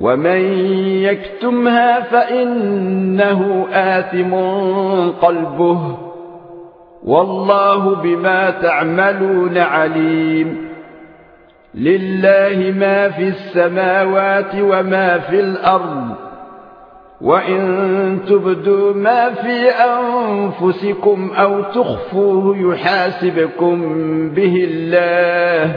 ومن يكتمها فانه آثم قلبه والله بما تعملون عليم لله ما في السماوات وما في الأرض وان تبدوا ما في انفسكم أو تخفوه يحاسبكم به الله